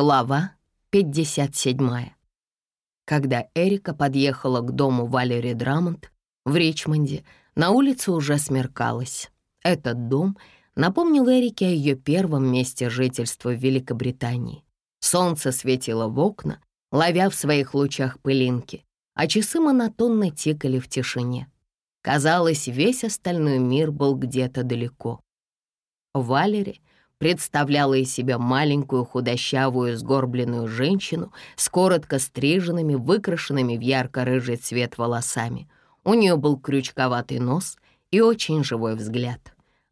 Глава 57. Когда Эрика подъехала к дому Валери Драмонт в Ричмонде, на улице уже смеркалось. Этот дом напомнил Эрике о ее первом месте жительства в Великобритании. Солнце светило в окна, ловя в своих лучах пылинки, а часы монотонно тикали в тишине. Казалось, весь остальной мир был где-то далеко. Валери — представляла из себя маленькую худощавую сгорбленную женщину с коротко стриженными, выкрашенными в ярко-рыжий цвет волосами. У нее был крючковатый нос и очень живой взгляд.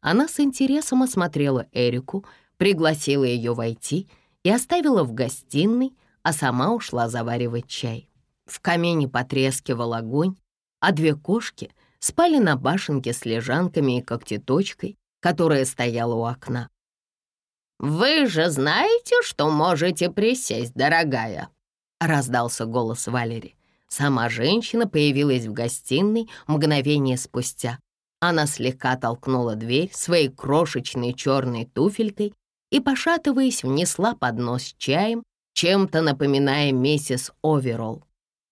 Она с интересом осмотрела Эрику, пригласила ее войти и оставила в гостиной, а сама ушла заваривать чай. В камине потрескивал огонь, а две кошки спали на башенке с лежанками и когтеточкой, которая стояла у окна. «Вы же знаете, что можете присесть, дорогая?» — раздался голос Валери. Сама женщина появилась в гостиной мгновение спустя. Она слегка толкнула дверь своей крошечной черной туфелькой и, пошатываясь, внесла поднос с чаем, чем-то напоминая миссис Оверолл.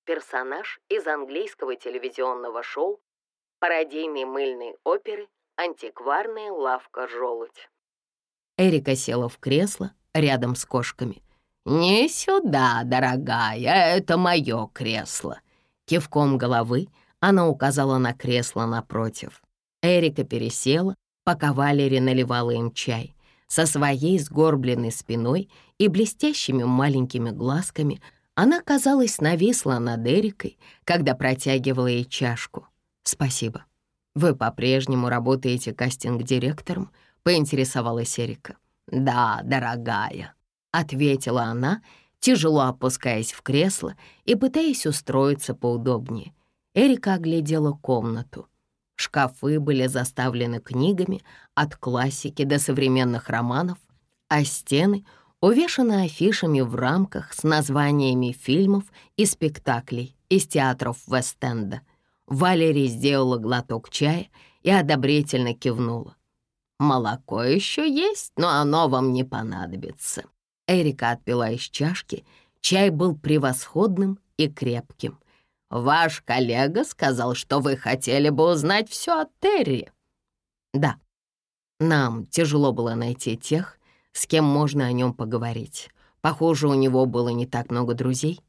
Персонаж из английского телевизионного шоу, пародийной мыльной оперы «Антикварная лавка желудь». Эрика села в кресло рядом с кошками. «Не сюда, дорогая, это мое кресло». Кивком головы она указала на кресло напротив. Эрика пересела, пока Валери наливала им чай. Со своей сгорбленной спиной и блестящими маленькими глазками она, казалось, нависла над Эрикой, когда протягивала ей чашку. «Спасибо. Вы по-прежнему работаете кастинг-директором?» Поинтересовалась Эрика. «Да, дорогая», — ответила она, тяжело опускаясь в кресло и пытаясь устроиться поудобнее. Эрика оглядела комнату. Шкафы были заставлены книгами от классики до современных романов, а стены увешаны афишами в рамках с названиями фильмов и спектаклей из театров Вест-Энда. Валерия сделала глоток чая и одобрительно кивнула. Молоко еще есть, но оно вам не понадобится». Эрика отпила из чашки. Чай был превосходным и крепким. «Ваш коллега сказал, что вы хотели бы узнать все о Терри». «Да. Нам тяжело было найти тех, с кем можно о нем поговорить. Похоже, у него было не так много друзей».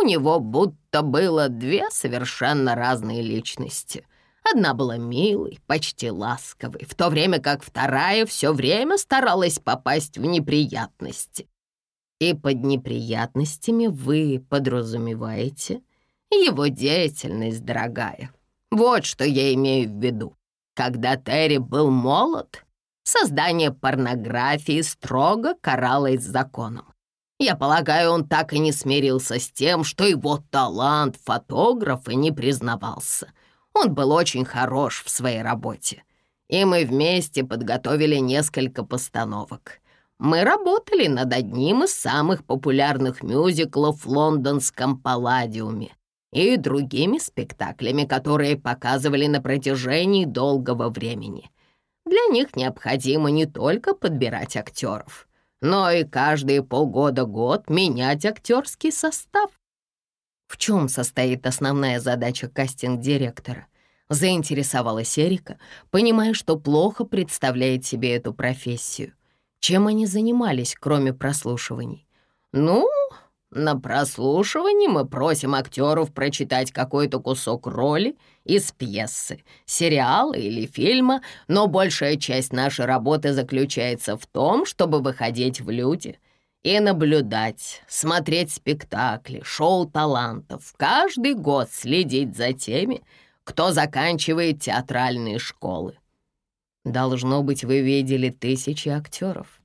«У него будто было две совершенно разные личности», Одна была милой, почти ласковой, в то время как вторая все время старалась попасть в неприятности. И под неприятностями вы подразумеваете его деятельность, дорогая. Вот что я имею в виду. Когда Терри был молод, создание порнографии строго каралось законом. Я полагаю, он так и не смирился с тем, что его талант фотографа не признавался — он был очень хорош в своей работе, и мы вместе подготовили несколько постановок. Мы работали над одним из самых популярных мюзиклов в лондонском Палладиуме и другими спектаклями, которые показывали на протяжении долгого времени. Для них необходимо не только подбирать актеров, но и каждые полгода-год менять актерский состав. В чем состоит основная задача кастинг-директора? Заинтересовалась Эрика, понимая, что плохо представляет себе эту профессию. Чем они занимались, кроме прослушиваний? Ну, на прослушивании мы просим актеров прочитать какой-то кусок роли из пьесы, сериала или фильма, но большая часть нашей работы заключается в том, чтобы выходить в люди — и наблюдать, смотреть спектакли, шоу талантов, каждый год следить за теми, кто заканчивает театральные школы. Должно быть, вы видели тысячи актеров.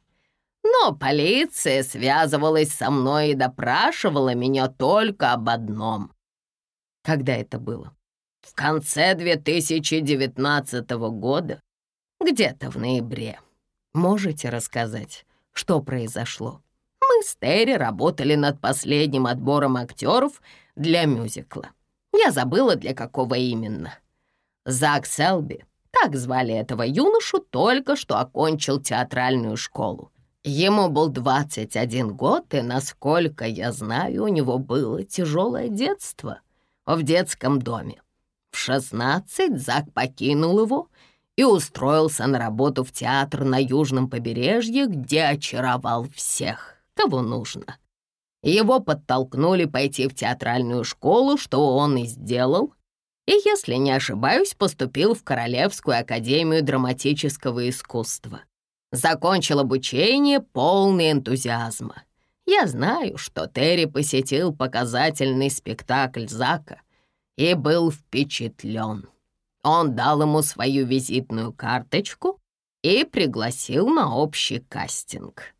Но полиция связывалась со мной и допрашивала меня только об одном. Когда это было? В конце 2019 года, где-то в ноябре. Можете рассказать, что произошло? Мы с Терри работали над последним отбором актеров для мюзикла. Я забыла, для какого именно. Зак Селби, так звали этого юношу, только что окончил театральную школу. Ему был 21 год, и, насколько я знаю, у него было тяжелое детство в детском доме. В 16 Зак покинул его и устроился на работу в театр на южном побережье, где очаровал всех, кого нужно. Его подтолкнули пойти в театральную школу, что он и сделал, и, если не ошибаюсь, поступил в Королевскую академию драматического искусства. Закончил обучение полный энтузиазма. Я знаю, что Терри посетил показательный спектакль Зака и был впечатлен. Он дал ему свою визитную карточку и пригласил на общий кастинг.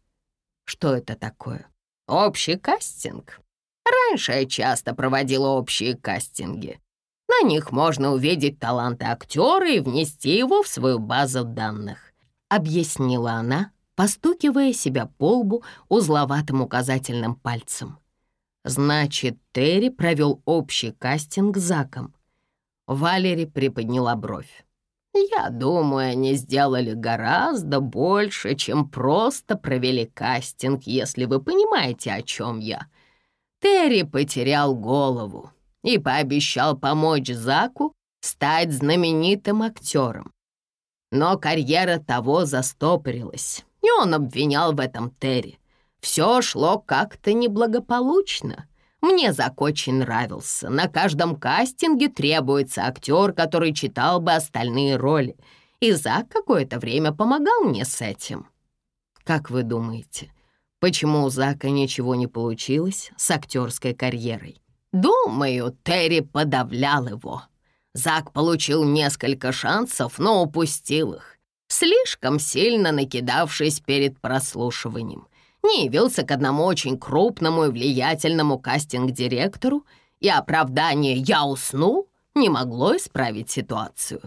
Что это такое? Общий кастинг? Раньше я часто проводила общие кастинги. На них можно увидеть таланты актера и внести его в свою базу данных, объяснила она, постукивая себя по лбу узловатым указательным пальцем. Значит, Терри провел общий кастинг с Заком. Валери приподняла бровь. «Я думаю, они сделали гораздо больше, чем просто провели кастинг, если вы понимаете, о чем я. Терри потерял голову и пообещал помочь Заку стать знаменитым актером. Но карьера того застопорилась, и он обвинял в этом Терри. Все шло как-то неблагополучно. Мне Зак очень нравился. На каждом кастинге требуется актер, который читал бы остальные роли. И Зак какое-то время помогал мне с этим. Как вы думаете, почему у Зака ничего не получилось с актерской карьерой? Думаю, Терри подавлял его. Зак получил несколько шансов, но упустил их, слишком сильно накидавшись перед прослушиванием не явился к одному очень крупному и влиятельному кастинг-директору, и оправдание «я уснул» не могло исправить ситуацию.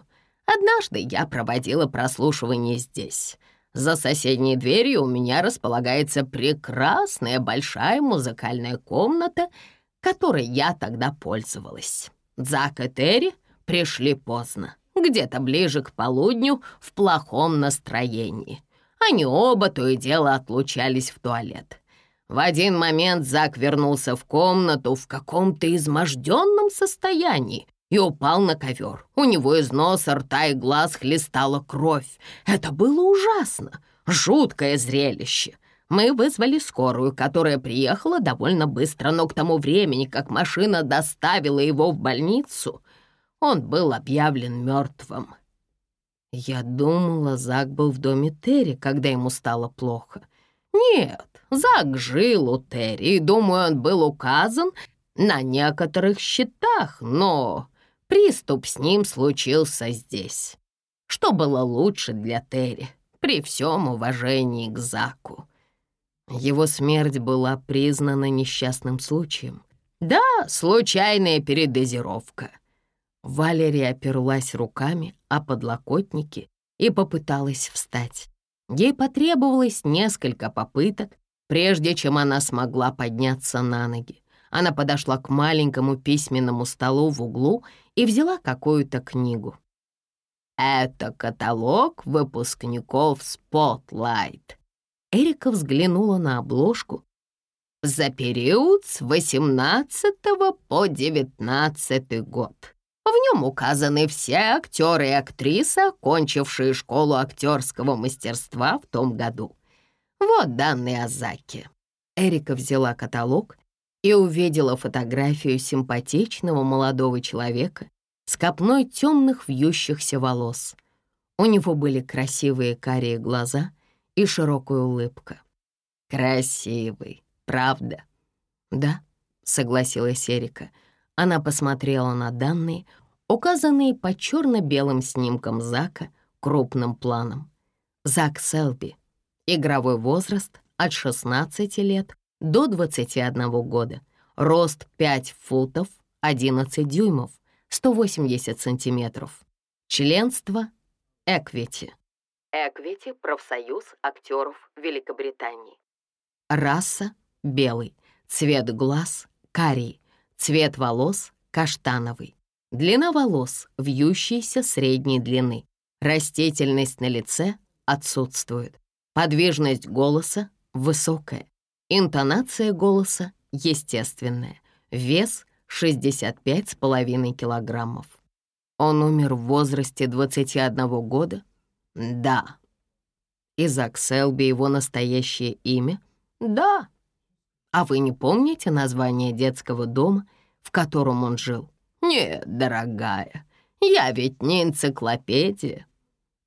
Однажды я проводила прослушивание здесь. За соседней дверью у меня располагается прекрасная большая музыкальная комната, которой я тогда пользовалась. Зак и Терри пришли поздно, где-то ближе к полудню в плохом настроении — они оба то и дело отлучались в туалет. В один момент Зак вернулся в комнату в каком-то изможденном состоянии и упал на ковер. У него из носа, рта и глаз хлестала кровь. Это было ужасно, жуткое зрелище. Мы вызвали скорую, которая приехала довольно быстро, но к тому времени, как машина доставила его в больницу, он был объявлен мертвым. Я думала, Зак был в доме Терри, когда ему стало плохо. Нет, Зак жил у Терри, и, думаю, он был указан на некоторых счетах, но приступ с ним случился здесь. Что было лучше для Терри, при всем уважении к Заку? Его смерть была признана несчастным случаем. Да, случайная передозировка — Валерия оперлась руками о подлокотники и попыталась встать. Ей потребовалось несколько попыток, прежде чем она смогла подняться на ноги. Она подошла к маленькому письменному столу в углу и взяла какую-то книгу. «Это каталог выпускников Spotlight». Эрика взглянула на обложку. «За период с 18 по 19 год». В нем указаны все актеры и актрисы, окончившие школу актерского мастерства в том году. Вот данные о Заке. Эрика взяла каталог и увидела фотографию симпатичного молодого человека с копной темных вьющихся волос. У него были красивые карие глаза и широкая улыбка. «Красивый, правда?» «Да», — согласилась Эрика, — она посмотрела на данные, указанные по черно-белым снимкам Зака крупным планом. Зак Селби. Игровой возраст от 16 лет до 21 года. Рост 5 футов 11 дюймов, 180 сантиметров. Членство Эквити. Эквити — профсоюз актеров Великобритании. Раса — белый. Цвет глаз — карий. Цвет волос — каштановый. Длина волос — вьющейся средней длины. Растительность на лице отсутствует. Подвижность голоса высокая, интонация голоса естественная, вес 65,5 килограммов. Он умер в возрасте 21 года? Да. Изак Селби его настоящее имя? Да. А вы не помните название детского дома, в котором он жил? Нет, дорогая, я ведь не энциклопедия.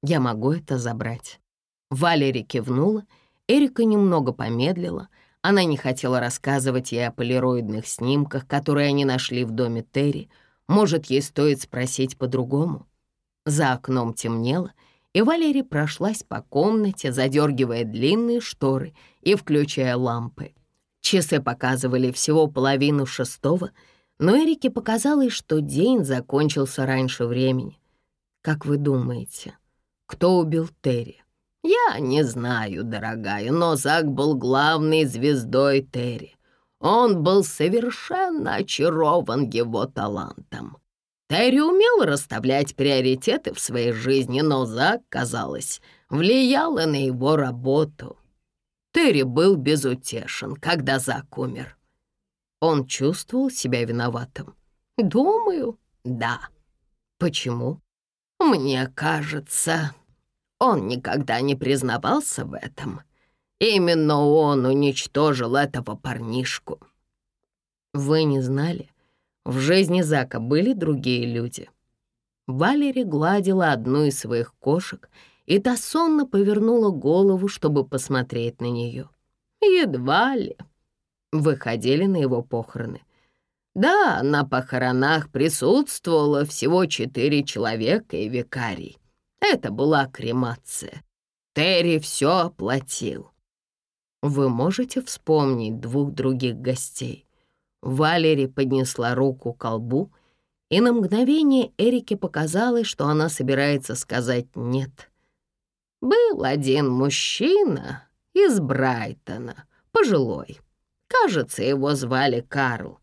Я могу это забрать. Валери кивнула, Эрика немного помедлила. Она не хотела рассказывать ей о полироидных снимках, которые они нашли в доме Терри. Может, ей стоит спросить по-другому. За окном темнело, и Валерия прошлась по комнате, задергивая длинные шторы и включая лампы. Часы показывали всего половину шестого, но Эрике показалось, что день закончился раньше времени. Как вы думаете, кто убил Терри? «Я не знаю, дорогая, но Зак был главной звездой Терри. Он был совершенно очарован его талантом. Терри умел расставлять приоритеты в своей жизни, но Зак, казалось, влияла на его работу. Терри был безутешен, когда Зак умер. Он чувствовал себя виноватым. Думаю, да. Почему? Мне кажется, он никогда не признавался в этом. Именно он уничтожил этого парнишку. Вы не знали? В жизни Зака были другие люди. Валери гладила одну из своих кошек, и та сонно повернула голову, чтобы посмотреть на нее. Едва ли. Выходили на его похороны. Да, на похоронах присутствовало всего четыре человека и викарий. Это была кремация. Терри все оплатил. Вы можете вспомнить двух других гостей? Валери поднесла руку к колбу, и на мгновение Эрике показалось, что она собирается сказать «нет». Был один мужчина из Брайтона, пожилой. Кажется, его звали Карл.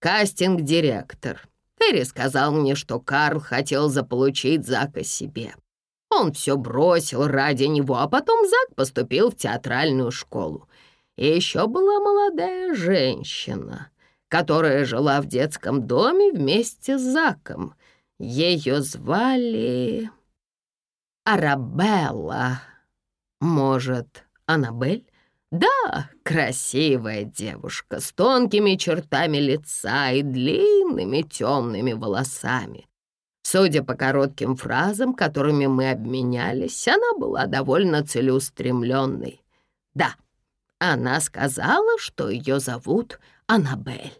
Кастинг-директор. Терри сказал мне, что Карл хотел заполучить Зака себе. Он все бросил ради него, а потом Зак поступил в театральную школу. И еще была молодая женщина, которая жила в детском доме вместе с Заком. Ее звали Арабелла. Может, Аннабель? Да, красивая девушка с тонкими чертами лица и длинными темными волосами. Судя по коротким фразам, которыми мы обменялись, она была довольно целеустремленной. Да, она сказала, что ее зовут Аннабель.